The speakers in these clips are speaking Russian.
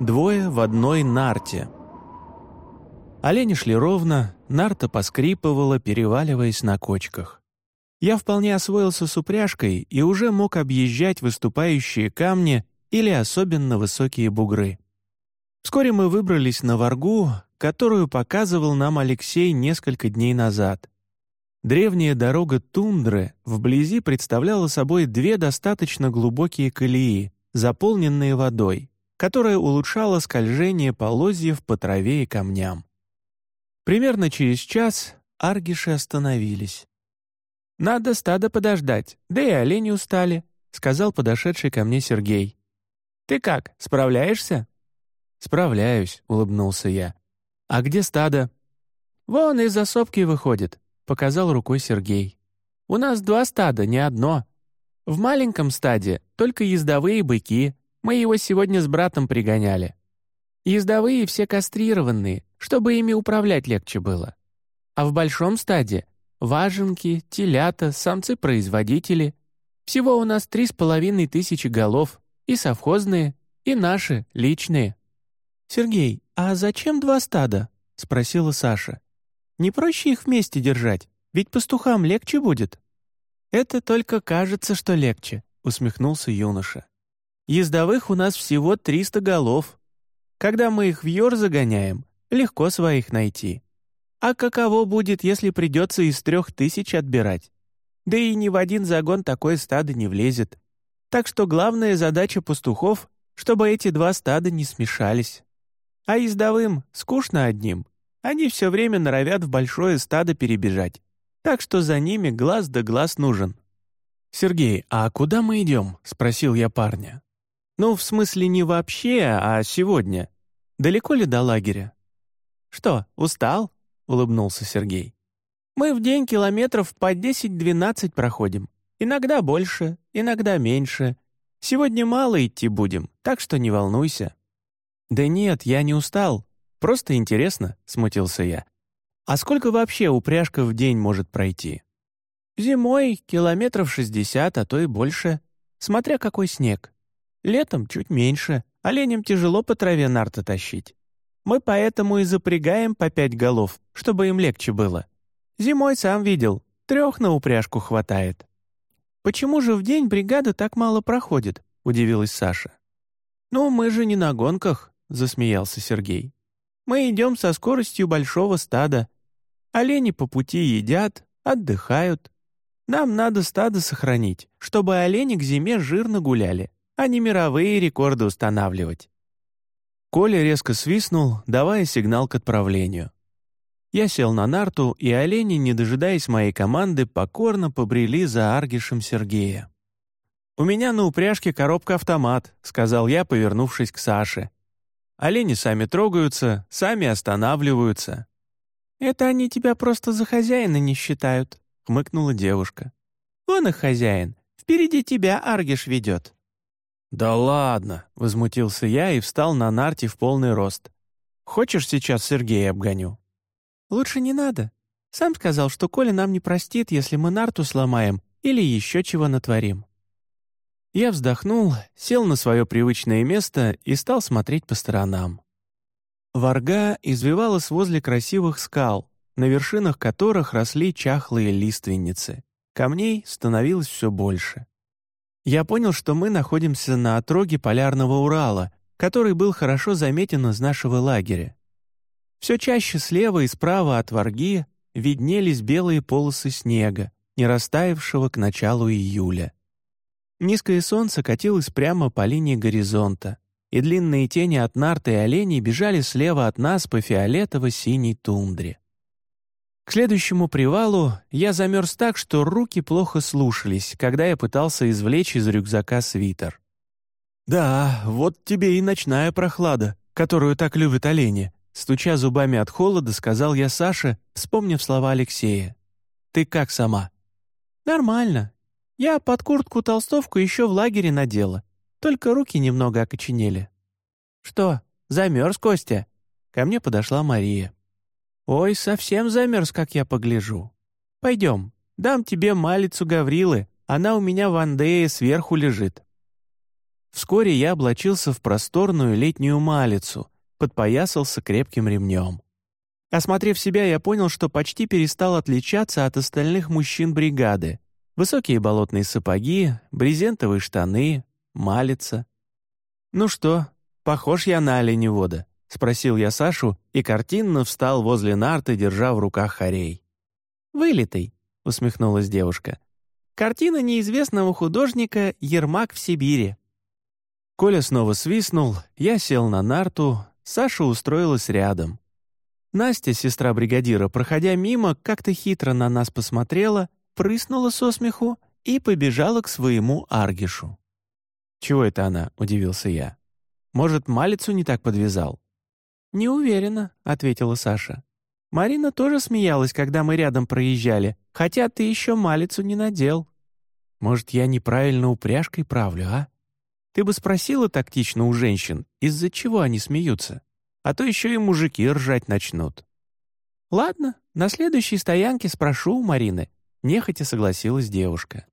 Двое в одной нарте. Олени шли ровно, нарта поскрипывала, переваливаясь на кочках. Я вполне освоился с упряжкой и уже мог объезжать выступающие камни или особенно высокие бугры. Вскоре мы выбрались на Варгу, которую показывал нам Алексей несколько дней назад. Древняя дорога тундры вблизи представляла собой две достаточно глубокие колеи, заполненные водой, которая улучшала скольжение полозьев по траве и камням. Примерно через час аргиши остановились. «Надо стадо подождать, да и олени устали», — сказал подошедший ко мне Сергей. «Ты как, справляешься?» «Справляюсь», — улыбнулся я. «А где стадо?» «Вон из засопки выходит», — показал рукой Сергей. «У нас два стада, не одно. В маленьком стаде только ездовые быки. Мы его сегодня с братом пригоняли. Ездовые все кастрированные, чтобы ими управлять легче было. А в большом стаде Важенки, телята, самцы-производители. Всего у нас три с половиной тысячи голов, и совхозные, и наши, личные». «Сергей, а зачем два стада?» — спросила Саша. «Не проще их вместе держать, ведь пастухам легче будет». «Это только кажется, что легче», — усмехнулся юноша. «Ездовых у нас всего триста голов. Когда мы их в ёр загоняем, легко своих найти. А каково будет, если придется из трех тысяч отбирать? Да и ни в один загон такое стадо не влезет. Так что главная задача пастухов, чтобы эти два стада не смешались. А ездовым скучно одним. Они все время норовят в большое стадо перебежать. Так что за ними глаз да глаз нужен. «Сергей, а куда мы идем?» — спросил я парня. «Ну, в смысле не вообще, а сегодня. Далеко ли до лагеря?» «Что, устал?» — улыбнулся Сергей. «Мы в день километров по 10-12 проходим. Иногда больше, иногда меньше. Сегодня мало идти будем, так что не волнуйся». «Да нет, я не устал. Просто интересно», — смутился я. «А сколько вообще упряжка в день может пройти?» «Зимой километров 60, а то и больше. Смотря какой снег. Летом чуть меньше. Оленям тяжело по траве нарта тащить. Мы поэтому и запрягаем по пять голов, чтобы им легче было. Зимой сам видел, трех на упряжку хватает». «Почему же в день бригада так мало проходит?» — удивилась Саша. «Ну, мы же не на гонках», — засмеялся Сергей. «Мы идем со скоростью большого стада. Олени по пути едят, отдыхают. Нам надо стадо сохранить, чтобы олени к зиме жирно гуляли, а не мировые рекорды устанавливать. Коля резко свистнул, давая сигнал к отправлению. Я сел на нарту, и олени, не дожидаясь моей команды, покорно побрели за Аргишем Сергея. «У меня на упряжке коробка-автомат», — сказал я, повернувшись к Саше. «Олени сами трогаются, сами останавливаются». «Это они тебя просто за хозяина не считают», — хмыкнула девушка. «Он их хозяин. Впереди тебя Аргиш ведет». «Да ладно!» — возмутился я и встал на нарте в полный рост. «Хочешь, сейчас Сергея обгоню?» «Лучше не надо. Сам сказал, что Коля нам не простит, если мы нарту сломаем или еще чего натворим». Я вздохнул, сел на свое привычное место и стал смотреть по сторонам. Варга извивалась возле красивых скал, на вершинах которых росли чахлые лиственницы. Камней становилось все больше я понял, что мы находимся на отроге полярного Урала, который был хорошо заметен из нашего лагеря. Все чаще слева и справа от Варги виднелись белые полосы снега, не растаявшего к началу июля. Низкое солнце катилось прямо по линии горизонта, и длинные тени от нарты и оленей бежали слева от нас по фиолетово-синей тундре. К следующему привалу я замерз так, что руки плохо слушались, когда я пытался извлечь из рюкзака свитер. «Да, вот тебе и ночная прохлада, которую так любят олени», стуча зубами от холода, сказал я Саше, вспомнив слова Алексея. «Ты как сама?» «Нормально. Я под куртку-толстовку еще в лагере надела, только руки немного окоченели». «Что, замерз, Костя?» Ко мне подошла Мария. «Ой, совсем замерз, как я погляжу. Пойдем, дам тебе малицу Гаврилы, она у меня в Андее сверху лежит». вскоре я облачился в просторную летнюю малицу, подпоясался крепким ремнем. Осмотрев себя, я понял, что почти перестал отличаться от остальных мужчин бригады. Высокие болотные сапоги, брезентовые штаны, малица. «Ну что, похож я на оленевода?» — спросил я Сашу и картинно встал возле нарты, держа в руках хорей. «Вылитый», — усмехнулась девушка. «Картина неизвестного художника «Ермак в Сибири». Коля снова свистнул, я сел на нарту, Саша устроилась рядом. Настя, сестра бригадира, проходя мимо, как-то хитро на нас посмотрела, прыснула со смеху и побежала к своему аргишу. «Чего это она?» — удивился я. «Может, малицу не так подвязал?» «Не уверена», — ответила Саша. «Марина тоже смеялась, когда мы рядом проезжали, хотя ты еще малицу не надел». «Может, я неправильно упряжкой правлю, а? Ты бы спросила тактично у женщин, из-за чего они смеются?» а то еще и мужики ржать начнут. «Ладно, на следующей стоянке спрошу у Марины», — нехотя согласилась девушка.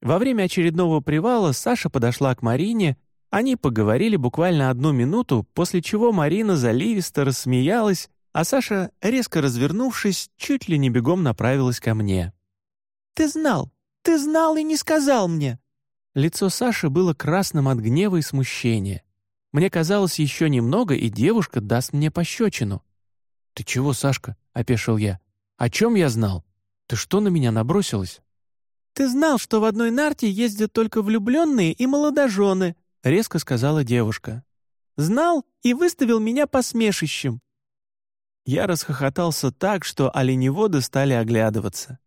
Во время очередного привала Саша подошла к Марине, они поговорили буквально одну минуту, после чего Марина заливисто рассмеялась, а Саша, резко развернувшись, чуть ли не бегом направилась ко мне. «Ты знал! Ты знал и не сказал мне!» Лицо Саши было красным от гнева и смущения. Мне казалось, еще немного, и девушка даст мне пощечину. «Ты чего, Сашка?» — опешил я. «О чем я знал? Ты что на меня набросилась?» «Ты знал, что в одной нарте ездят только влюбленные и молодожены», — резко сказала девушка. «Знал и выставил меня посмешищем». Я расхохотался так, что оленеводы стали оглядываться.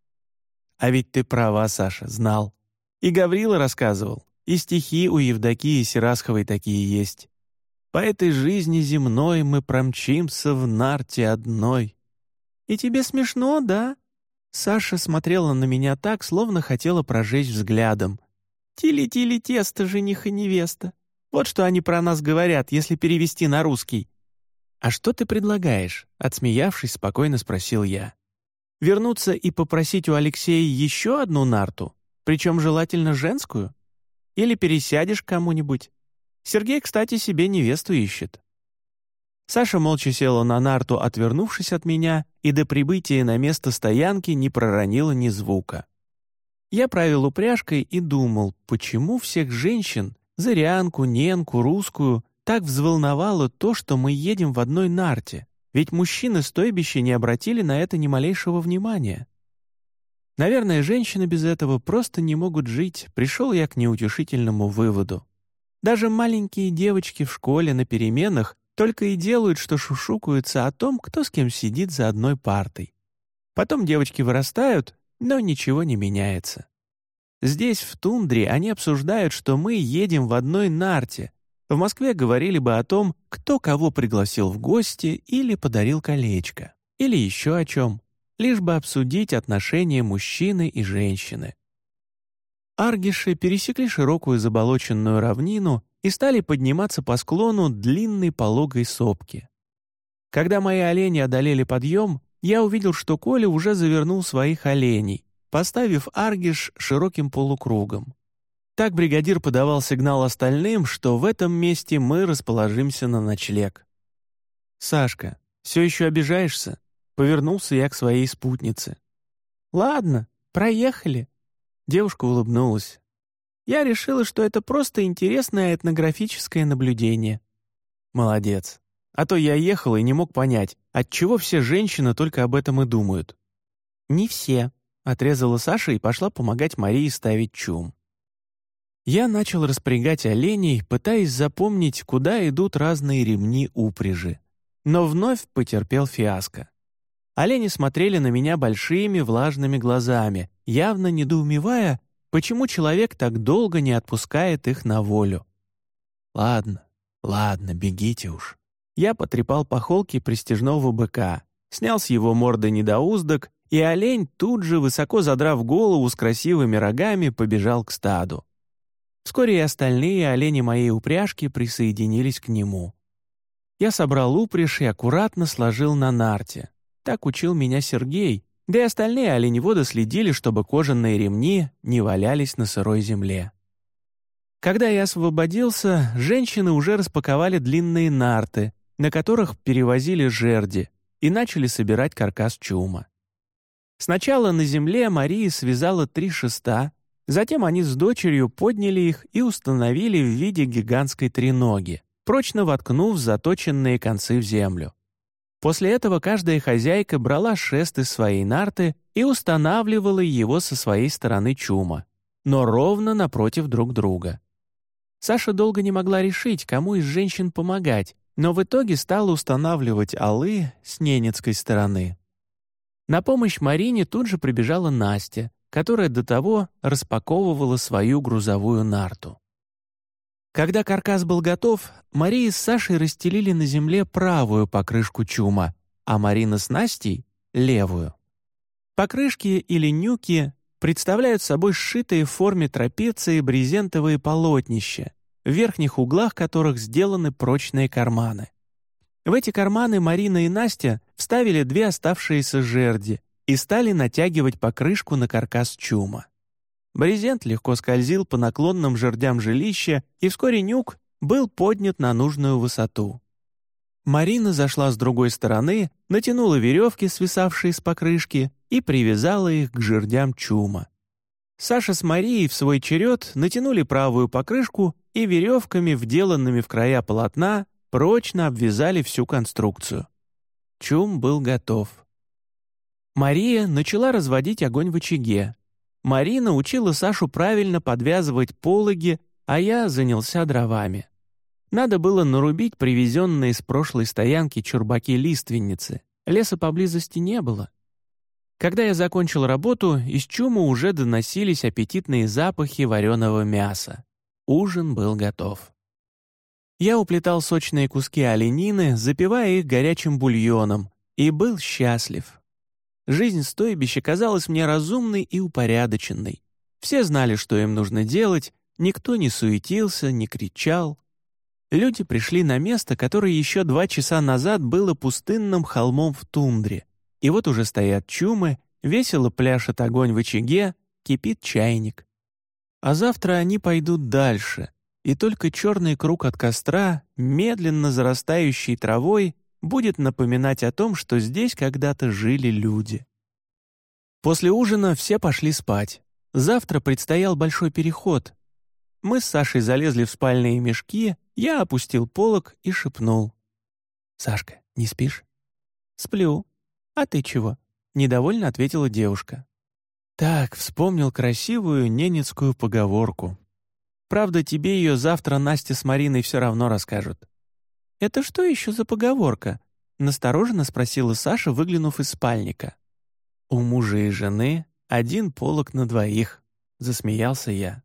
«А ведь ты права, Саша, знал. И Гаврила рассказывал, и стихи у Евдокии Сирасховой такие есть. По этой жизни земной мы промчимся в нарте одной. И тебе смешно, да? Саша смотрела на меня так, словно хотела прожечь взглядом. «Тили-тили тесто, жених и невеста. Вот что они про нас говорят, если перевести на русский». «А что ты предлагаешь?» — отсмеявшись, спокойно спросил я. «Вернуться и попросить у Алексея еще одну нарту, причем желательно женскую? Или пересядешь к кому-нибудь? Сергей, кстати, себе невесту ищет». Саша молча села на нарту, отвернувшись от меня, и до прибытия на место стоянки не проронила ни звука. Я правил упряжкой и думал, почему всех женщин, зарянку, ненку, русскую, так взволновало то, что мы едем в одной нарте, ведь мужчины стойбища не обратили на это ни малейшего внимания. Наверное, женщины без этого просто не могут жить, пришел я к неутешительному выводу. Даже маленькие девочки в школе на переменах только и делают, что шушукаются о том, кто с кем сидит за одной партой. Потом девочки вырастают, но ничего не меняется. Здесь, в тундре, они обсуждают, что мы едем в одной нарте. В Москве говорили бы о том, кто кого пригласил в гости или подарил колечко, или еще о чем, лишь бы обсудить отношения мужчины и женщины. Аргиши пересекли широкую заболоченную равнину и стали подниматься по склону длинной пологой сопки. Когда мои олени одолели подъем, я увидел, что Коля уже завернул своих оленей, поставив Аргиш широким полукругом. Так бригадир подавал сигнал остальным, что в этом месте мы расположимся на ночлег. «Сашка, все еще обижаешься?» Повернулся я к своей спутнице. «Ладно, проехали», Девушка улыбнулась. «Я решила, что это просто интересное этнографическое наблюдение». «Молодец. А то я ехал и не мог понять, отчего все женщины только об этом и думают». «Не все», — отрезала Саша и пошла помогать Марии ставить чум. Я начал распрягать оленей, пытаясь запомнить, куда идут разные ремни упряжи. Но вновь потерпел фиаско. Олени смотрели на меня большими влажными глазами, явно недоумевая, почему человек так долго не отпускает их на волю. «Ладно, ладно, бегите уж». Я потрепал по холке пристежного быка, снял с его морды недоуздок, и олень, тут же, высоко задрав голову с красивыми рогами, побежал к стаду. Вскоре и остальные олени моей упряжки присоединились к нему. Я собрал упряжь и аккуратно сложил на нарте. Так учил меня Сергей, да и остальные оленеводы следили, чтобы кожаные ремни не валялись на сырой земле. Когда я освободился, женщины уже распаковали длинные нарты, на которых перевозили жерди, и начали собирать каркас чума. Сначала на земле Мария связала три шеста, затем они с дочерью подняли их и установили в виде гигантской треноги, прочно воткнув заточенные концы в землю. После этого каждая хозяйка брала шест из своей нарты и устанавливала его со своей стороны чума, но ровно напротив друг друга. Саша долго не могла решить, кому из женщин помогать, но в итоге стала устанавливать алы с ненецкой стороны. На помощь Марине тут же прибежала Настя, которая до того распаковывала свою грузовую нарту. Когда каркас был готов, Мария с Сашей расстелили на земле правую покрышку чума, а Марина с Настей — левую. Покрышки или нюки представляют собой сшитые в форме трапеции брезентовые полотнища, в верхних углах которых сделаны прочные карманы. В эти карманы Марина и Настя вставили две оставшиеся жерди и стали натягивать покрышку на каркас чума. Брезент легко скользил по наклонным жердям жилища, и вскоре нюк был поднят на нужную высоту. Марина зашла с другой стороны, натянула веревки, свисавшие с покрышки, и привязала их к жердям чума. Саша с Марией в свой черед натянули правую покрышку и веревками, вделанными в края полотна, прочно обвязали всю конструкцию. Чум был готов. Мария начала разводить огонь в очаге, Марина учила Сашу правильно подвязывать пологи, а я занялся дровами. Надо было нарубить привезенные с прошлой стоянки чурбаки-лиственницы. Леса поблизости не было. Когда я закончил работу, из чума уже доносились аппетитные запахи вареного мяса. Ужин был готов. Я уплетал сочные куски оленины, запивая их горячим бульоном, и был счастлив. Жизнь стойбища казалась мне разумной и упорядоченной. Все знали, что им нужно делать, никто не суетился, не кричал. Люди пришли на место, которое еще два часа назад было пустынным холмом в тундре. И вот уже стоят чумы, весело пляшет огонь в очаге, кипит чайник. А завтра они пойдут дальше, и только черный круг от костра, медленно зарастающий травой, будет напоминать о том, что здесь когда-то жили люди. После ужина все пошли спать. Завтра предстоял большой переход. Мы с Сашей залезли в спальные мешки, я опустил полог и шепнул. «Сашка, не спишь?» «Сплю. А ты чего?» — недовольно ответила девушка. Так, вспомнил красивую ненецкую поговорку. Правда, тебе ее завтра Настя с Мариной все равно расскажут. «Это что еще за поговорка?» — настороженно спросила Саша, выглянув из спальника. «У мужа и жены один полок на двоих», — засмеялся я.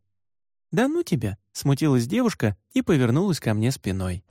«Да ну тебя!» — смутилась девушка и повернулась ко мне спиной.